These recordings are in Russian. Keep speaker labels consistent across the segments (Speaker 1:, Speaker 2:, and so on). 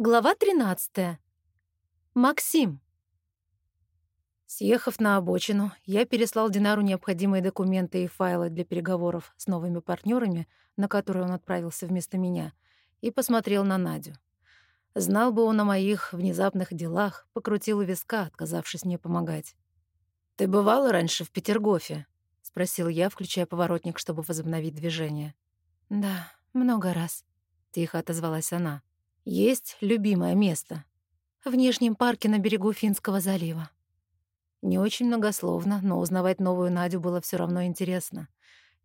Speaker 1: Глава 13. Максим.
Speaker 2: Съехав на обочину, я переслал Динару необходимые документы и файлы для переговоров с новыми партнерами, на которые он отправился вместо меня, и посмотрел на Надю. Знал бы он о моих внезапных делах, покрутил у виска, отказавшись мне помогать. «Ты бывала раньше в Петергофе?» — спросил я, включая поворотник, чтобы возобновить движение.
Speaker 1: «Да, много раз», — тихо отозвалась она.
Speaker 2: Есть любимое место.
Speaker 1: В Нижнем парке на берегу Финского залива.
Speaker 2: Не очень многословно, но узнавать новую Надю было все равно интересно.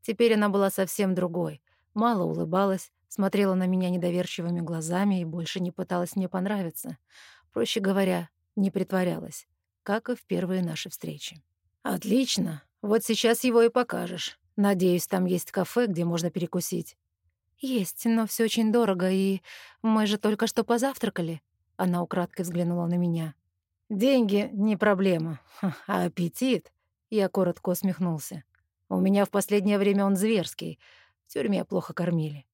Speaker 2: Теперь она была совсем другой. Мало улыбалась, смотрела на меня недоверчивыми глазами и больше не пыталась мне понравиться. Проще говоря, не притворялась, как и в первые наши встречи. «Отлично. Вот сейчас его и покажешь. Надеюсь, там есть кафе, где можно перекусить.
Speaker 1: «Есть, но все очень дорого, и мы же только что позавтракали». Она украдкой взглянула на меня.
Speaker 2: «Деньги — не проблема, а аппетит...» Я коротко усмехнулся. «У меня в последнее время он зверский. В тюрьме плохо кормили».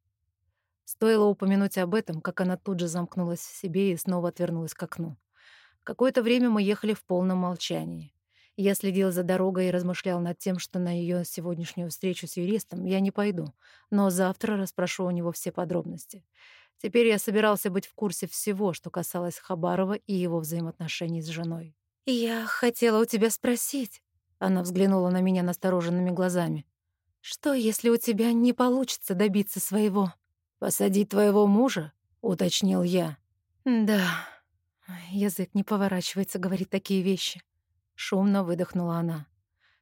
Speaker 2: Стоило упомянуть об этом, как она тут же замкнулась в себе и снова отвернулась к окну. Какое-то время мы ехали в полном молчании. Я следил за дорогой и размышлял над тем, что на ее сегодняшнюю встречу с юристом я не пойду, но завтра расспрошу у него все подробности. Теперь я собирался быть в курсе всего, что касалось Хабарова и его взаимоотношений с женой.
Speaker 1: «Я хотела у тебя спросить», — она взглянула на меня настороженными глазами. «Что, если у тебя не получится добиться своего?»
Speaker 2: «Посадить твоего мужа?» — уточнил я.
Speaker 1: «Да». Язык не поворачивается говорить такие вещи. Шумно выдохнула она.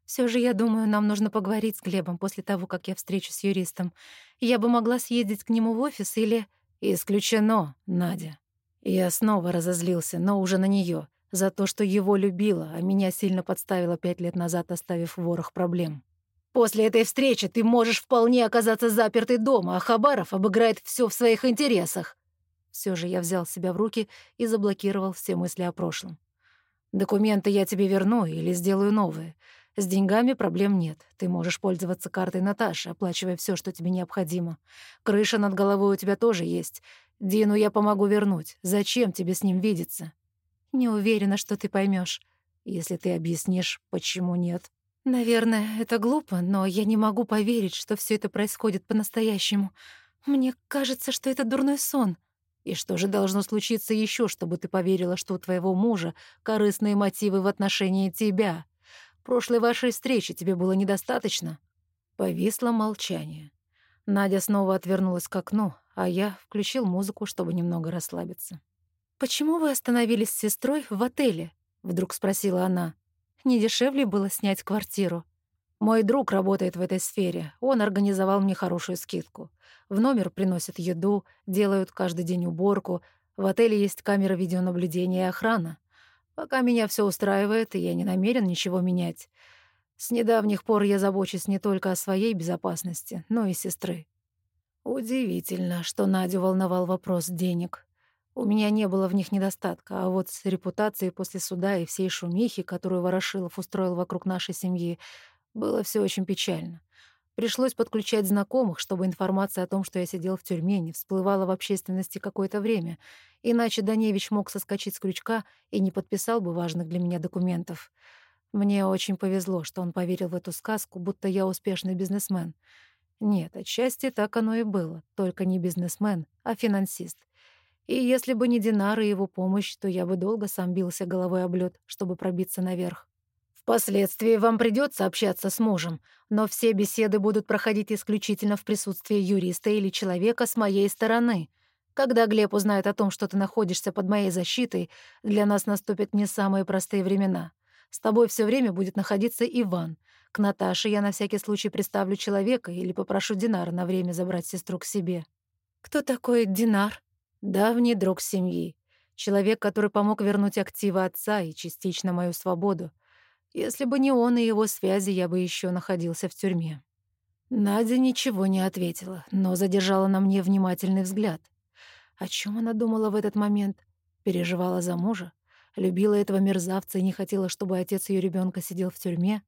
Speaker 1: Все же, я думаю, нам нужно поговорить с Глебом после того, как я встречусь с юристом. Я бы могла съездить к нему в офис или...
Speaker 2: Исключено, Надя. Я снова разозлился, но уже на нее за то, что его любила, а меня сильно подставила пять лет назад, оставив ворох проблем. После этой встречи ты можешь вполне оказаться запертой дома, а Хабаров обыграет все в своих интересах. Все же я взял себя в руки и заблокировал все мысли о прошлом. Документы я тебе верну или сделаю новые. С деньгами проблем нет. Ты можешь пользоваться картой Наташи, оплачивая все, что тебе необходимо. Крыша над головой у тебя тоже есть. Дину я помогу вернуть. Зачем тебе с ним видеться?
Speaker 1: Не уверена, что ты поймешь.
Speaker 2: Если ты объяснишь, почему нет.
Speaker 1: Наверное, это глупо, но я не могу поверить, что все это происходит по-настоящему. Мне кажется, что это дурной сон.
Speaker 2: И что же должно случиться еще, чтобы ты поверила, что у твоего мужа корыстные мотивы в отношении тебя? Прошлой вашей встречи тебе было недостаточно?» Повисло молчание. Надя снова отвернулась к окну, а я включил музыку, чтобы немного расслабиться.
Speaker 1: «Почему вы остановились с сестрой в отеле?» — вдруг спросила она. «Не дешевле было снять квартиру?»
Speaker 2: Мой друг работает в этой сфере. Он организовал мне хорошую скидку. В номер приносят еду, делают каждый день уборку. В отеле есть камера видеонаблюдения и охрана. Пока меня все устраивает, и я не намерен ничего менять. С недавних пор я забочусь не только о своей безопасности, но и сестры. Удивительно, что Надю волновал вопрос денег. У меня не было в них недостатка, а вот с репутацией после суда и всей шумихи, которую Ворошилов устроил вокруг нашей семьи, было все очень печально. Пришлось подключать знакомых, чтобы информация о том, что я сидел в тюрьме, не всплывала в общественности какое-то время, иначе Даневич мог соскочить с крючка и не подписал бы важных для меня документов. Мне очень повезло, что он поверил в эту сказку, будто я успешный бизнесмен. Нет, отчасти так оно и было, только не бизнесмен, а финансист. И если бы не Динар и его помощь, то я бы долго сам бился головой об лёд, чтобы пробиться наверх. Впоследствии вам придется общаться с мужем, но все беседы будут проходить исключительно в присутствии юриста или человека с моей стороны. Когда Глеб узнает о том, что ты находишься под моей защитой, для нас наступят не самые простые времена. С тобой все время будет находиться Иван. К Наташе я на всякий случай представлю человека или попрошу Динара на время забрать сестру к себе.
Speaker 1: Кто такой Динар?
Speaker 2: Давний друг семьи. Человек, который помог вернуть активы отца и частично мою свободу. Если бы не он и его связи, я бы еще находился в тюрьме. Надя ничего не ответила, но задержала на мне внимательный взгляд. О чем она думала в этот момент? Переживала за мужа? Любила этого мерзавца и не хотела, чтобы отец ее ребенка сидел в тюрьме?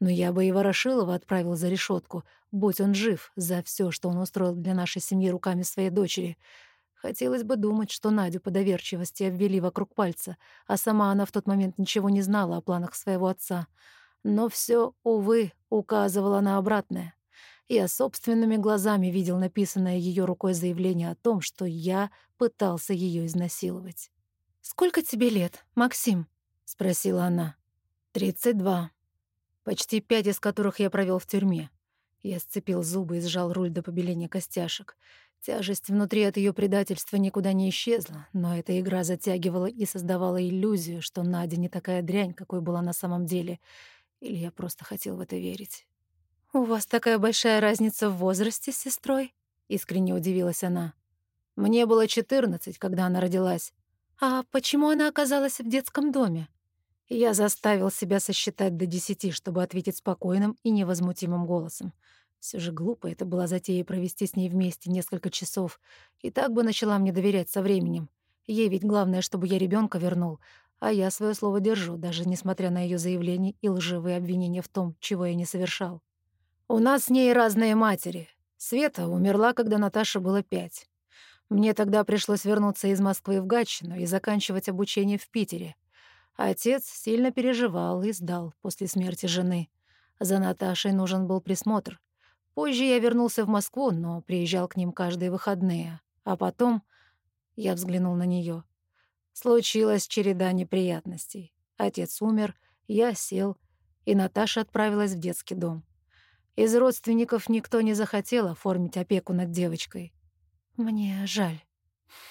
Speaker 2: Но я бы и Ворошилова отправил за решетку, будь он жив, за все, что он устроил для нашей семьи руками своей дочери. Хотелось бы думать, что Надю по доверчивости обвели вокруг пальца, а сама она в тот момент ничего не знала о планах своего отца. Но все, увы, указывало на обратное. Я собственными глазами видел написанное ее рукой заявление о том, что я пытался ее изнасиловать.
Speaker 1: «Сколько тебе лет, Максим?» — спросила она.
Speaker 2: «Тридцать два. Почти пять из которых я провел в тюрьме». Я сцепил зубы и сжал руль до побеления костяшек. Тяжесть внутри от ее предательства никуда не исчезла, но эта игра затягивала и создавала иллюзию, что Надя не такая дрянь, какой была на самом деле. Или я просто хотел в это верить.
Speaker 1: «У вас такая большая разница в возрасте с сестрой?» — искренне удивилась она.
Speaker 2: «Мне было четырнадцать, когда она родилась».
Speaker 1: «А почему она оказалась в детском доме?»
Speaker 2: Я заставил себя сосчитать до десяти, чтобы ответить спокойным и невозмутимым голосом. Все же глупо это была затея провести с ней вместе несколько часов. И так бы начала мне доверять со временем. Ей ведь главное, чтобы я ребенка вернул, а я свое слово держу, даже несмотря на ее заявление и лживые обвинения в том, чего я не совершал. У нас с ней разные матери. Света умерла, когда Наташе было пять. Мне тогда пришлось вернуться из Москвы в Гатчину и заканчивать обучение в Питере. Отец сильно переживал и сдал после смерти жены. За Наташей нужен был присмотр. Позже я вернулся в Москву, но приезжал к ним каждые выходные. А потом я взглянул на нее. Случилась череда неприятностей. Отец умер, я сел, и Наташа отправилась в детский дом. Из родственников никто не захотел оформить опеку над девочкой.
Speaker 1: Мне жаль.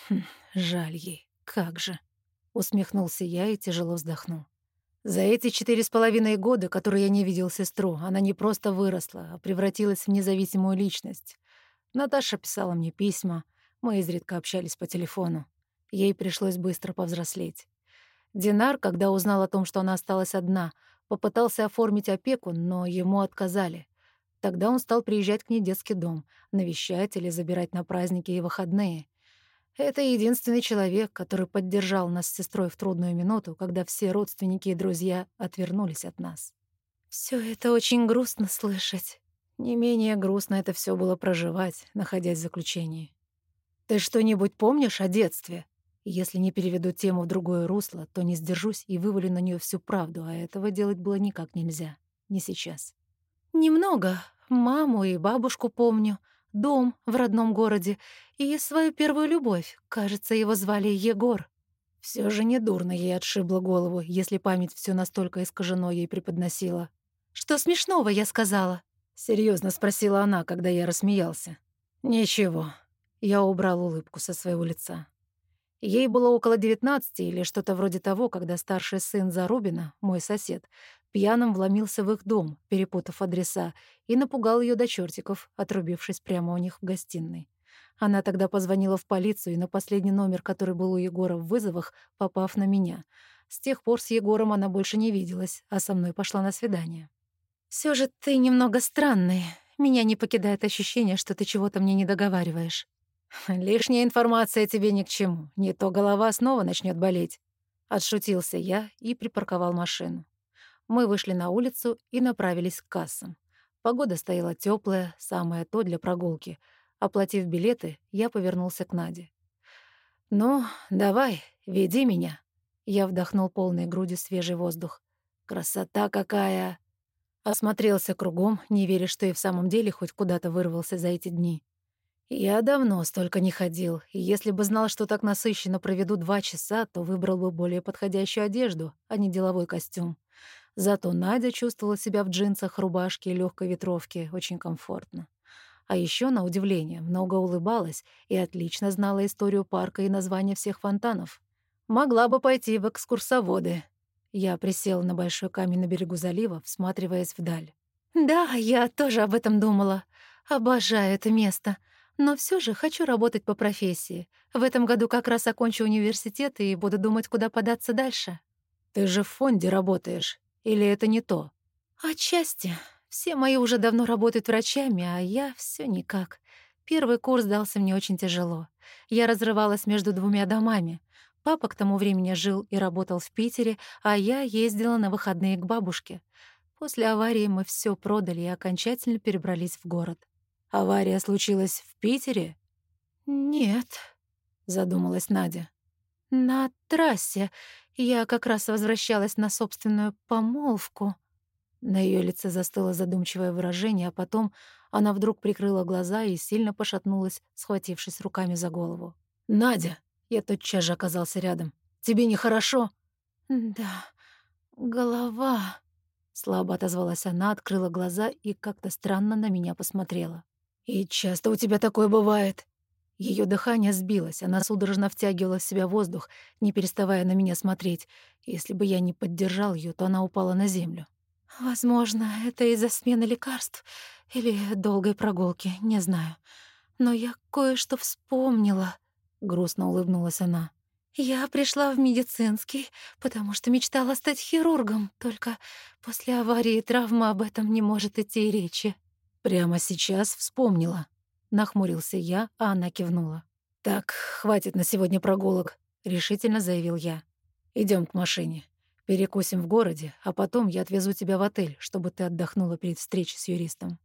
Speaker 2: Хм, жаль ей, как же. Усмехнулся я и тяжело вздохнул. За эти четыре с половиной года, которые я не видел сестру, она не просто выросла, а превратилась в независимую личность. Наташа писала мне письма, мы изредка общались по телефону. Ей пришлось быстро повзрослеть. Динар, когда узнал о том, что она осталась одна, попытался оформить опеку, но ему отказали. Тогда он стал приезжать к ней в детский дом, навещать или забирать на праздники и выходные. Это единственный человек, который поддержал нас с сестрой в трудную минуту, когда все родственники и друзья отвернулись от нас.
Speaker 1: Все это очень грустно слышать.
Speaker 2: Не менее грустно это все было проживать, находясь в заключении. Ты что-нибудь помнишь о детстве? Если не переведу тему в другое русло, то не сдержусь и вывалю на нее всю правду, а этого делать было никак нельзя. Не сейчас.
Speaker 1: Немного. Маму и бабушку помню — дом в родном городе и свою первую любовь. Кажется, его звали Егор.
Speaker 2: Все же недурно ей отшибло голову, если память все настолько искажено ей преподносила.
Speaker 1: «Что смешного?» — я сказала.
Speaker 2: Серьезно спросила она, когда я рассмеялся. «Ничего». Я убрал улыбку со своего лица. Ей было около девятнадцати или что-то вроде того, когда старший сын Зарубина, мой сосед, пьяным вломился в их дом, перепутав адреса, и напугал ее до чертиков, отрубившись прямо у них в гостиной. Она тогда позвонила в полицию и на последний номер, который был у Егора в вызовах, попав на меня. С тех пор с Егором она больше не виделась, а со мной пошла на свидание.
Speaker 1: Все же ты немного странный. Меня не покидает ощущение, что ты чего-то мне не договариваешь.
Speaker 2: Лишняя информация тебе ни к чему. Не то голова снова начнет болеть. Отшутился я и припарковал машину. Мы вышли на улицу и направились к кассам. Погода стояла теплая, самое то для прогулки. Оплатив билеты, я повернулся к Наде. «Ну, давай, веди меня». Я вдохнул полной грудью свежий воздух. «Красота какая!» Осмотрелся кругом, не веря, что и в самом деле хоть куда-то вырвался за эти дни. Я давно столько не ходил, и если бы знал, что так насыщенно проведу два часа, то выбрал бы более подходящую одежду, а не деловой костюм. Зато Надя чувствовала себя в джинсах, рубашке и легкой ветровке очень комфортно. А еще, на удивление, много улыбалась и отлично знала историю парка и название всех фонтанов. Могла бы пойти в экскурсоводы. Я присела на большой камень на берегу залива, всматриваясь вдаль.
Speaker 1: «Да, я тоже об этом думала. Обожаю это место. Но все же хочу работать по профессии. В этом году как раз окончу университет и буду думать, куда податься дальше».
Speaker 2: «Ты же в фонде работаешь. Или это не то?
Speaker 1: Отчасти. Все мои уже давно работают врачами, а я все никак. Первый курс дался мне очень тяжело. Я разрывалась между двумя домами. Папа к тому времени жил и работал в Питере, а я ездила на выходные к бабушке. После аварии мы все продали и окончательно перебрались в город.
Speaker 2: Авария случилась в Питере?
Speaker 1: Нет.
Speaker 2: — задумалась Надя.
Speaker 1: «На трассе. Я как раз возвращалась на собственную помолвку».
Speaker 2: На ее лице застыло задумчивое выражение, а потом она вдруг прикрыла глаза и сильно пошатнулась, схватившись руками за голову. «Надя!» — я тотчас же оказался рядом. «Тебе нехорошо?»
Speaker 1: «Да, голова...»
Speaker 2: Слабо отозвалась она, открыла глаза и как-то странно на меня посмотрела. «И часто у тебя такое бывает?» Ее дыхание сбилось, она судорожно втягивала в себя воздух, не переставая на меня смотреть. Если бы я не поддержал ее, то она упала на землю.
Speaker 1: «Возможно, это из-за смены лекарств или долгой прогулки, не знаю. Но я кое-что вспомнила», — грустно улыбнулась она. «Я пришла в медицинский, потому что мечтала стать хирургом, только после аварии и травмы об этом не может идти и речи».
Speaker 2: «Прямо сейчас вспомнила», — нахмурился я, а она кивнула. «Так, хватит на сегодня прогулок», — решительно заявил я. Идем к машине. Перекусим в городе, а потом я отвезу тебя в отель, чтобы ты отдохнула перед встречей с юристом».